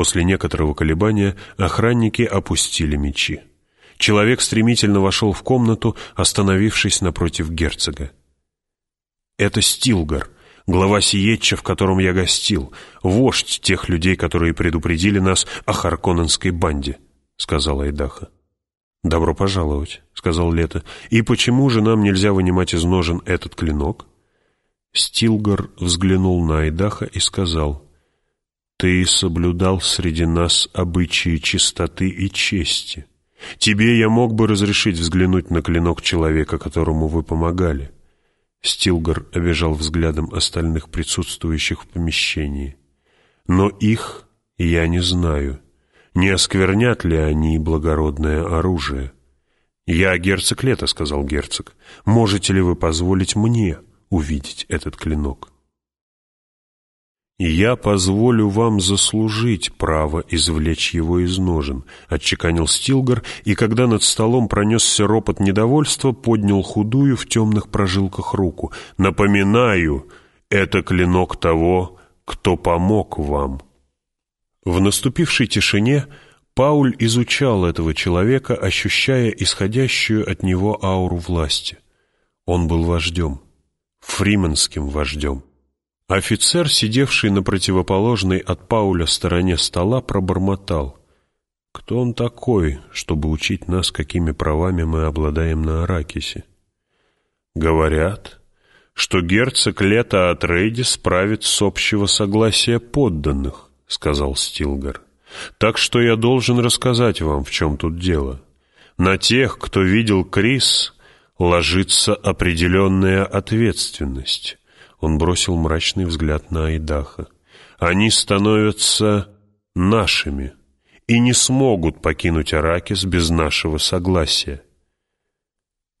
После некоторого колебания охранники опустили мечи. Человек стремительно вошел в комнату, остановившись напротив герцога. «Это Стилгар», глава Сиетча, в котором я гостил, вождь тех людей, которые предупредили нас о Харконненской банде», — сказала Айдаха. «Добро пожаловать», — сказал Лето. «И почему же нам нельзя вынимать из ножен этот клинок?» Стилгар взглянул на Айдаха и сказал, «Ты соблюдал среди нас обычаи чистоты и чести. Тебе я мог бы разрешить взглянуть на клинок человека, которому вы помогали». Стилгар обижал взглядом остальных присутствующих в помещении. «Но их я не знаю. Не осквернят ли они благородное оружие?» «Я герцог Лето», — сказал герцог. «Можете ли вы позволить мне увидеть этот клинок?» «Я позволю вам заслужить право извлечь его из ножен», — отчеканил Стилгар, и когда над столом пронесся ропот недовольства, поднял худую в темных прожилках руку. «Напоминаю, это клинок того, кто помог вам». В наступившей тишине Пауль изучал этого человека, ощущая исходящую от него ауру власти. Он был вождем, фрименским вождем. Офицер, сидевший на противоположной от Пауля стороне стола, пробормотал. «Кто он такой, чтобы учить нас, какими правами мы обладаем на Аракисе?» «Говорят, что герцог Лето Атрейди справит с общего согласия подданных», — сказал Стилгар. «Так что я должен рассказать вам, в чем тут дело. На тех, кто видел Крис, ложится определенная ответственность». Он бросил мрачный взгляд на Айдаха. «Они становятся нашими и не смогут покинуть Аракис без нашего согласия».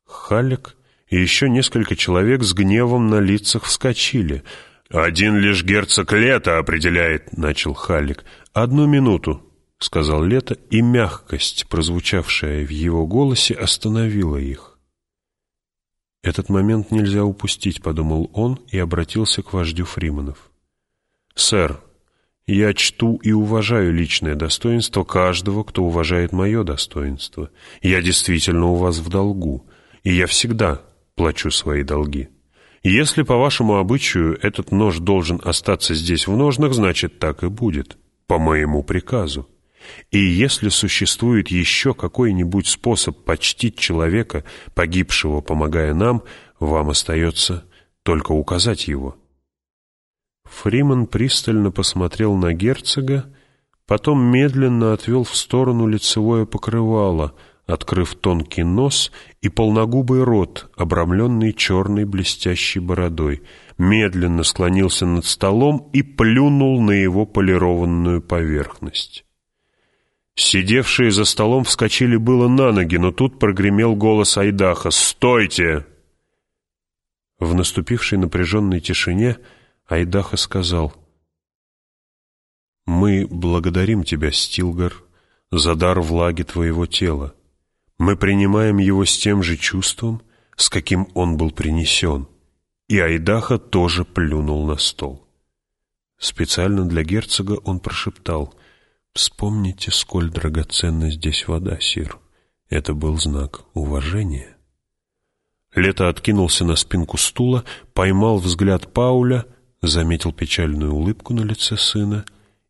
Халек и еще несколько человек с гневом на лицах вскочили. «Один лишь герцог Лето определяет», — начал Халик. «Одну минуту», — сказал Лето, и мягкость, прозвучавшая в его голосе, остановила их. «Этот момент нельзя упустить», — подумал он и обратился к вождю Фриманов. «Сэр, я чту и уважаю личное достоинство каждого, кто уважает мое достоинство. Я действительно у вас в долгу, и я всегда плачу свои долги. Если, по вашему обычаю, этот нож должен остаться здесь в ножнах, значит, так и будет, по моему приказу. И если существует еще какой-нибудь способ почтить человека, погибшего, помогая нам, вам остается только указать его. Фриман пристально посмотрел на герцога, потом медленно отвел в сторону лицевое покрывало, открыв тонкий нос и полногубый рот, обрамленный черной блестящей бородой, медленно склонился над столом и плюнул на его полированную поверхность. Сидевшие за столом вскочили было на ноги, но тут прогремел голос Айдаха «Стойте!». В наступившей напряженной тишине Айдаха сказал «Мы благодарим тебя, Стилгар, за дар влаги твоего тела. Мы принимаем его с тем же чувством, с каким он был принесен». И Айдаха тоже плюнул на стол. Специально для герцога он прошептал Вспомните, сколь драгоценна здесь вода, Сир. Это был знак уважения. Лето откинулся на спинку стула, поймал взгляд Пауля, заметил печальную улыбку на лице сына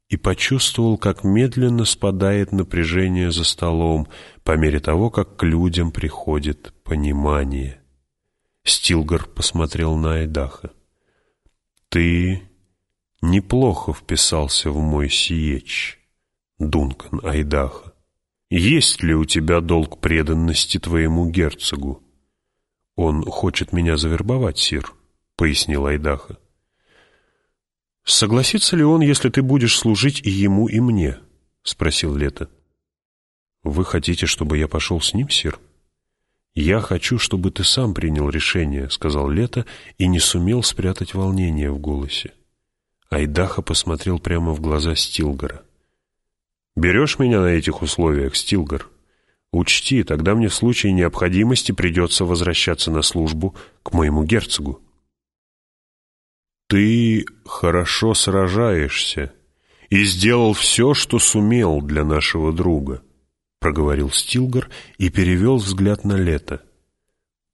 и почувствовал, как медленно спадает напряжение за столом по мере того, как к людям приходит понимание. Стилгар посмотрел на Айдаха. «Ты неплохо вписался в мой сиеч». Дункан Айдаха, есть ли у тебя долг преданности твоему герцогу? Он хочет меня завербовать, сир, пояснил Айдаха. Согласится ли он, если ты будешь служить и ему, и мне? спросил Лето. Вы хотите, чтобы я пошел с ним, сир? «Я хочу, чтобы ты сам принял решение», — сказал Лето и не сумел спрятать волнение в голосе. Айдаха посмотрел прямо в глаза Стилгара. Берешь меня на этих условиях, Стилгар? Учти, тогда мне в случае необходимости придется возвращаться на службу к моему герцогу. Ты хорошо сражаешься и сделал все, что сумел для нашего друга», — проговорил Стилгар и перевел взгляд на лето.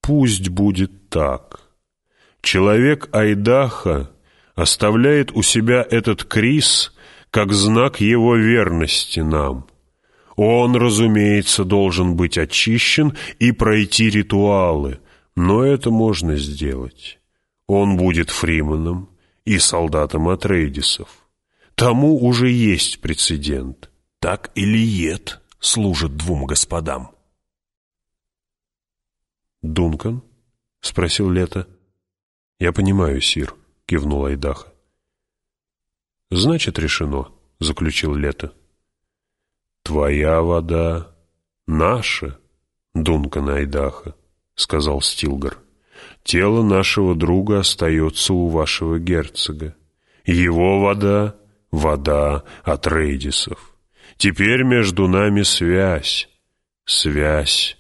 «Пусть будет так. Человек Айдаха оставляет у себя этот крис как знак его верности нам». Он, разумеется, должен быть очищен и пройти ритуалы, но это можно сделать. Он будет фриманом и солдатом Атрейдисов. Тому уже есть прецедент. Так или ед служит двум господам. «Дункан?» — спросил Лето. «Я понимаю, Сир», — кивнул Айдаха. «Значит, решено», — заключил Лето. «Твоя вода наша, Дункан Айдаха», — сказал Стилгар. «Тело нашего друга остается у вашего герцога. Его вода — вода от Рейдисов. Теперь между нами связь, связь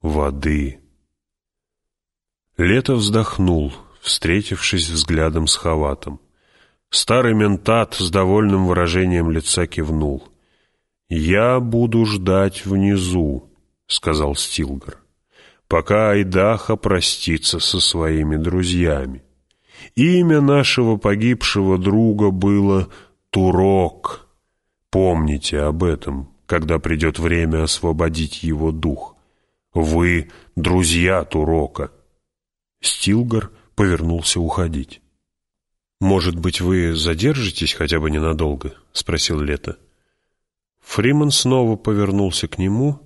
воды». Лето вздохнул, встретившись взглядом с Хаватом. Старый ментат с довольным выражением лица кивнул — «Я буду ждать внизу», — сказал Стилгар, «пока Айдаха простится со своими друзьями. Имя нашего погибшего друга было Турок. Помните об этом, когда придет время освободить его дух. Вы — друзья Турока». Стилгар повернулся уходить. «Может быть, вы задержитесь хотя бы ненадолго?» — спросил Лето. Фриман снова повернулся к нему,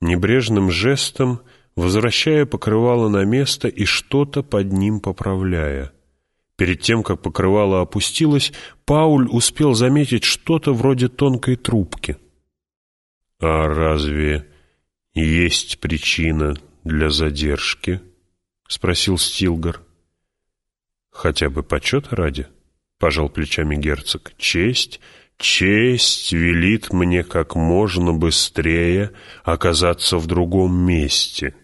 небрежным жестом возвращая покрывало на место и что-то под ним поправляя. Перед тем, как покрывало опустилось, Пауль успел заметить что-то вроде тонкой трубки. «А разве есть причина для задержки?» — спросил Стилгар. «Хотя бы почета ради?» — пожал плечами герцог. «Честь Честь велит мне как можно быстрее оказаться в другом месте,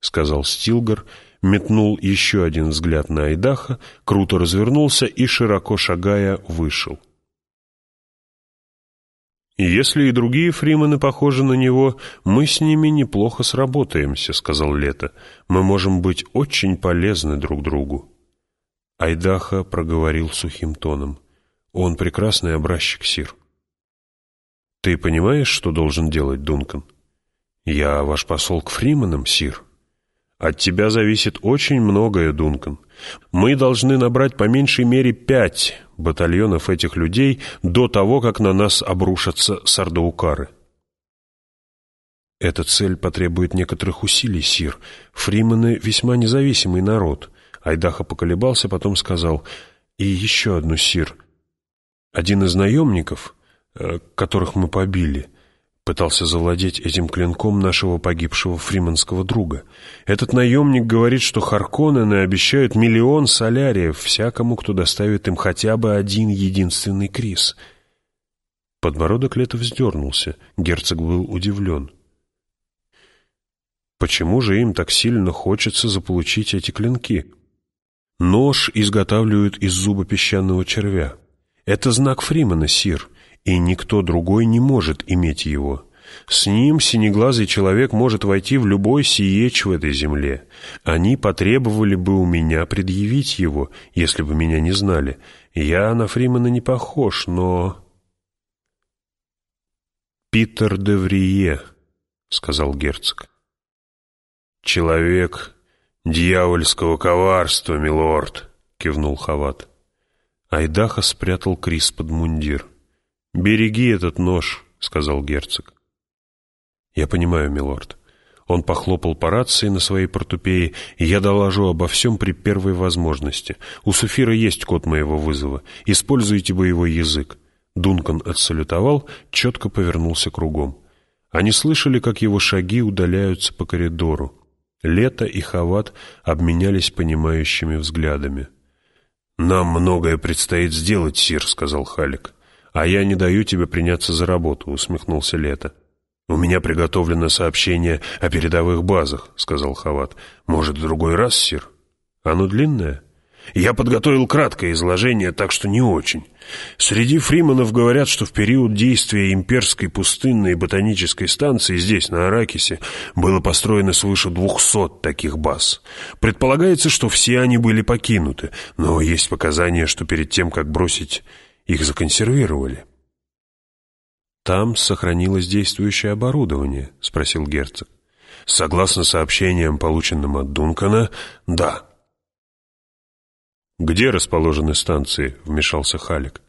сказал Стилгар, метнул еще один взгляд на Айдаха, круто развернулся и, широко шагая, вышел. «Если и другие фримены похожи на него, мы с ними неплохо сработаемся», — сказал Лето. «Мы можем быть очень полезны друг другу». Айдаха проговорил сухим тоном. Он прекрасный образчик, Сир. Ты понимаешь, что должен делать Дункан? Я ваш посол к Фриманам, Сир. От тебя зависит очень многое, Дункан. Мы должны набрать по меньшей мере пять батальонов этих людей до того, как на нас обрушатся сардаукары. Эта цель потребует некоторых усилий, Сир. Фриманы весьма независимый народ. Айдаха поколебался, потом сказал, «И еще одну, Сир. Один из наемников, э, которых мы побили, пытался завладеть этим клинком нашего погибшего фриманского друга. Этот наемник говорит, что Харконнены обещают миллион соляриев всякому, кто доставит им хотя бы один единственный крис. Подбородок Лето вздернулся. Герцог был удивлен. Почему же им так сильно хочется заполучить эти клинки? Нож изготавливают из зуба песчаного червя. Это знак Фримана, Сир, и никто другой не может иметь его. С ним синеглазый человек может войти в любой сиеч в этой земле. Они потребовали бы у меня предъявить его, если бы меня не знали. Я на Фримана не похож, но... «Питер де Врие», — сказал герцог. «Человек дьявольского коварства, милорд», — кивнул Хават. Айдаха спрятал Крис под мундир. «Береги этот нож», — сказал герцог. «Я понимаю, милорд». Он похлопал по рации на своей портупее, и я доложу обо всем при первой возможности. У Суфира есть код моего вызова. Используйте боевой язык. Дункан отсалютовал, четко повернулся кругом. Они слышали, как его шаги удаляются по коридору. Лето и Хават обменялись понимающими взглядами. «Нам многое предстоит сделать, Сир», — сказал Халик. «А я не даю тебе приняться за работу», — усмехнулся Лето. «У меня приготовлено сообщение о передовых базах», — сказал Хават. «Может, в другой раз, Сир?» «Оно длинное?» Я подготовил краткое изложение, так что не очень. Среди фриманов говорят, что в период действия имперской пустынной ботанической станции здесь, на Аракисе, было построено свыше двухсот таких баз. Предполагается, что все они были покинуты, но есть показания, что перед тем, как бросить, их законсервировали. «Там сохранилось действующее оборудование?» — спросил герцог. «Согласно сообщениям, полученным от Дункана, да». «Где расположены станции?» — вмешался Халик.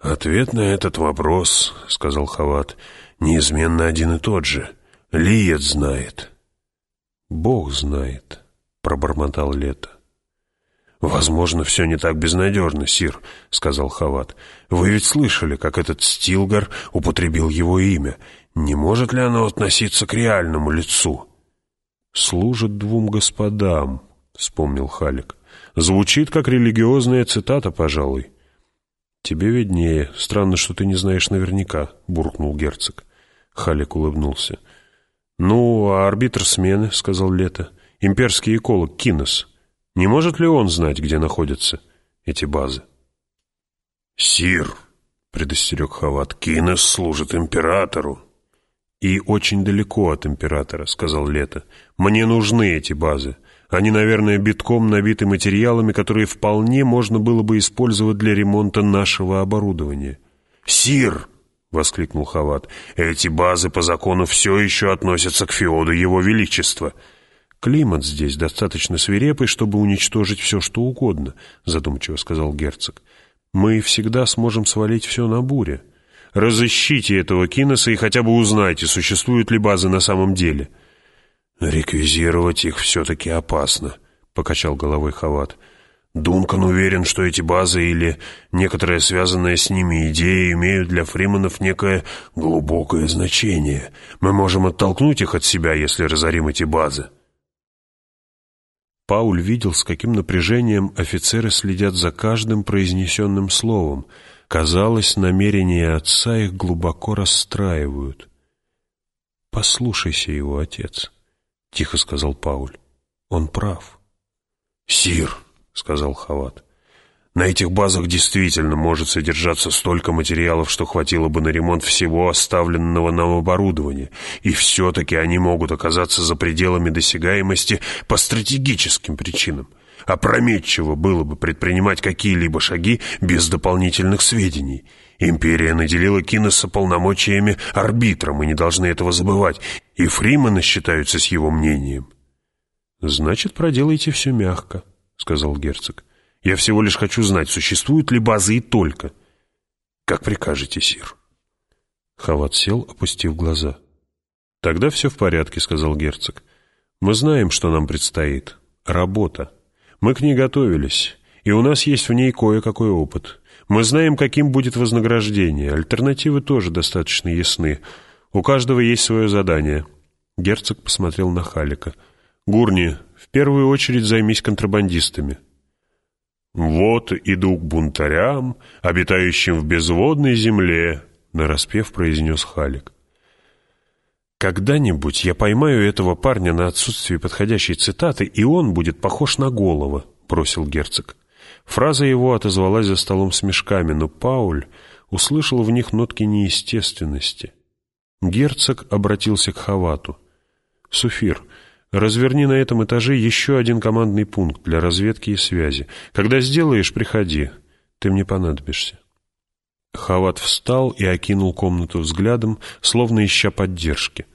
«Ответ на этот вопрос, — сказал Хават, — неизменно один и тот же. Лиет знает». «Бог знает», — пробормотал Лето. «Возможно, все не так безнадежно, Сир», — сказал Хават. «Вы ведь слышали, как этот Стилгар употребил его имя. Не может ли оно относиться к реальному лицу?» «Служит двум господам», — вспомнил Халик. Звучит как религиозная цитата, пожалуй. Тебе виднее. Странно, что ты не знаешь наверняка, буркнул герцог. Халик улыбнулся. Ну, а арбитр смены, сказал Лето. Имперский эколог Кинос. Не может ли он знать, где находятся эти базы? Сир, предостерег Хават, Кинос служит императору. «И очень далеко от императора», — сказал Лето. «Мне нужны эти базы. Они, наверное, битком набиты материалами, которые вполне можно было бы использовать для ремонта нашего оборудования. «Сир!» — воскликнул Хават. «Эти базы по закону все еще относятся к феоду Его Величества». «Климат здесь достаточно свирепый, чтобы уничтожить все, что угодно», — задумчиво сказал герцог. «Мы всегда сможем свалить все на буре. Разыщите этого Киноса и хотя бы узнайте, существуют ли базы на самом деле». «Реквизировать их все-таки опасно», — покачал головой Хават. «Дункан уверен, что эти базы или некоторая связанная с ними идея имеют для фриманов некое глубокое значение. Мы можем оттолкнуть их от себя, если разорим эти базы». Пауль видел, с каким напряжением офицеры следят за каждым произнесенным словом. Казалось, намерения отца их глубоко расстраивают. «Послушайся его, отец». — тихо сказал Пауль. «Он прав». «Сир», — сказал Хават, — «на этих базах действительно может содержаться столько материалов, что хватило бы на ремонт всего оставленного нам оборудования, и все-таки они могут оказаться за пределами досягаемости по стратегическим причинам. Опрометчиво было бы предпринимать какие-либо шаги без дополнительных сведений». Империя наделила Киноса полномочиями арбитра, мы не должны этого забывать, и фриманы считаются с его мнением. «Значит, проделайте все мягко», — сказал герцог. «Я всего лишь хочу знать, существуют ли базы и только». «Как прикажете, сир». Хават сел, опустив глаза. «Тогда все в порядке», — сказал герцог. «Мы знаем, что нам предстоит. Работа. Мы к ней готовились, и у нас есть в ней кое-какой опыт. Мы знаем, каким будет вознаграждение. Альтернативы тоже достаточно ясны. У каждого есть свое задание. Герцог посмотрел на Халика. «Гурни, в первую очередь займись контрабандистами». «Вот иду к бунтарям, обитающим в безводной земле», — нараспев произнес Халик. «Когда-нибудь я поймаю этого парня на отсутствие подходящей цитаты, и он будет похож на голова», — бросил герцог. Фраза его отозвалась за столом с мешками, но Пауль услышал в них нотки неестественности. Герцог обратился к Хавату. «Суфир, разверни на этом этаже еще один командный пункт для разведки и связи. Когда сделаешь, приходи. Ты мне понадобишься». Хават встал и окинул комнату взглядом, словно ища поддержки.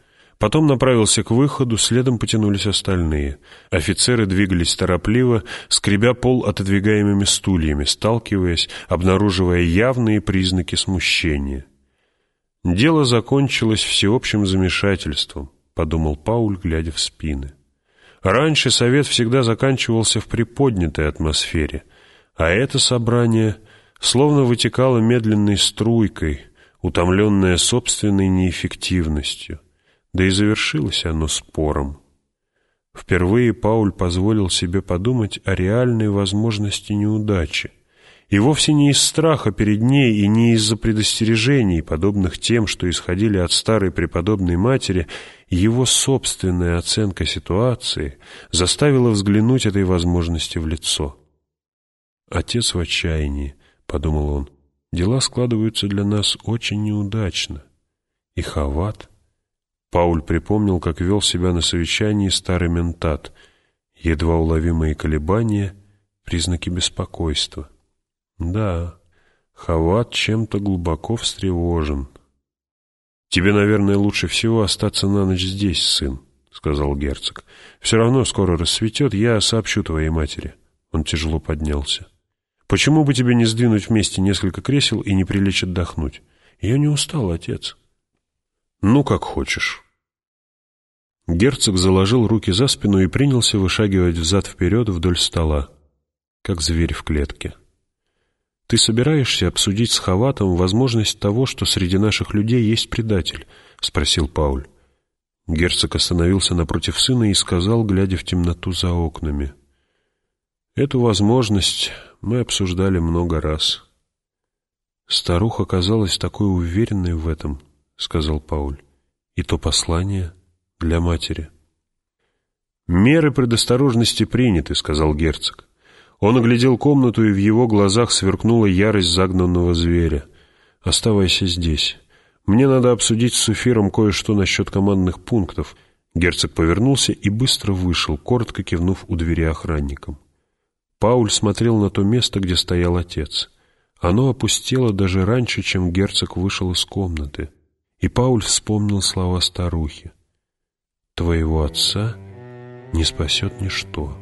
Потом направился к выходу, следом потянулись остальные. Офицеры двигались торопливо, скребя пол отодвигаемыми стульями, сталкиваясь, обнаруживая явные признаки смущения. «Дело закончилось всеобщим замешательством», — подумал Пауль, глядя в спины. Раньше совет всегда заканчивался в приподнятой атмосфере, а это собрание словно вытекало медленной струйкой, утомленное собственной неэффективностью — да и завершилось оно спором. Впервые Пауль позволил себе подумать о реальной возможности неудачи. И вовсе не из страха перед ней и не из-за предостережений, подобных тем, что исходили от старой преподобной матери, его собственная оценка ситуации заставила взглянуть этой возможности в лицо. Отец в отчаянии, — подумал он. Дела складываются для нас очень неудачно. И Хават... Пауль припомнил, как вел себя на совещании старый ментат. Едва уловимые колебания — признаки беспокойства. Да, Хават чем-то глубоко встревожен. «Тебе, наверное, лучше всего остаться на ночь здесь, сын», — сказал герцог. «Все равно скоро рассветет, я сообщу твоей матери». Он тяжело поднялся. «Почему бы тебе не сдвинуть вместе несколько кресел и не прилечь отдохнуть? Я не устал, отец». «Ну, как хочешь». Герцог заложил руки за спину и принялся вышагивать взад-вперед вдоль стола, как зверь в клетке. «Ты собираешься обсудить с Хаватом возможность того, что среди наших людей есть предатель?» — спросил Пауль. Герцог остановился напротив сына и сказал, глядя в темноту за окнами. «Эту возможность мы обсуждали много раз». «Старуха казалась такой уверенной в этом», — сказал Пауль. «И то послание для матери». «Меры предосторожности приняты», — сказал герцог. Он оглядел комнату, и в его глазах сверкнула ярость загнанного зверя. «Оставайся здесь. Мне надо обсудить с Суфиром кое-что насчет командных пунктов». Герцог повернулся и быстро вышел, коротко кивнув у двери охранникам. Пауль смотрел на то место, где стоял отец. Оно опустело даже раньше, чем герцог вышел из комнаты. И Пауль вспомнил слова старухи. «Твоего отца не спасет ничто».